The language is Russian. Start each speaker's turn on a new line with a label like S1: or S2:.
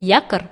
S1: якорь